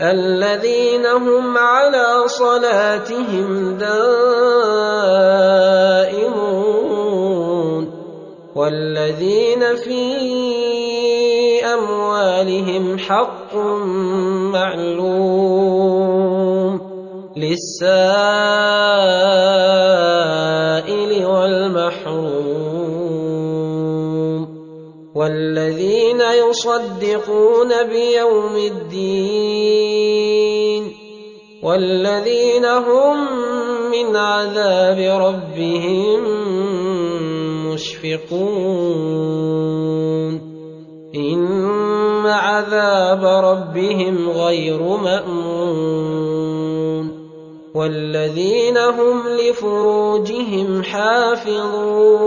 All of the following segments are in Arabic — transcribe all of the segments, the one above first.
الذين هم على صلاتهم دائمون والذين في أموالهم حق معلوم للسائل والمحروم والذين يصدقون بيوم الدين والذين هم من عذاب ربهم مشفقون إن عذاب ربهم غير مأمون والذين هم لفروجهم حافظون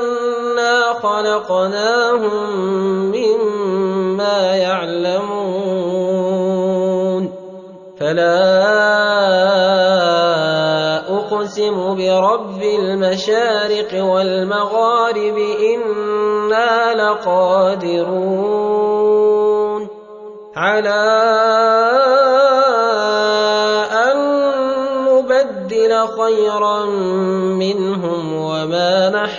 خلقناهم مما يعلمون. فلا أقسم برب المشارق والمغارب إنا لقادرون. على أن نبدل خيرا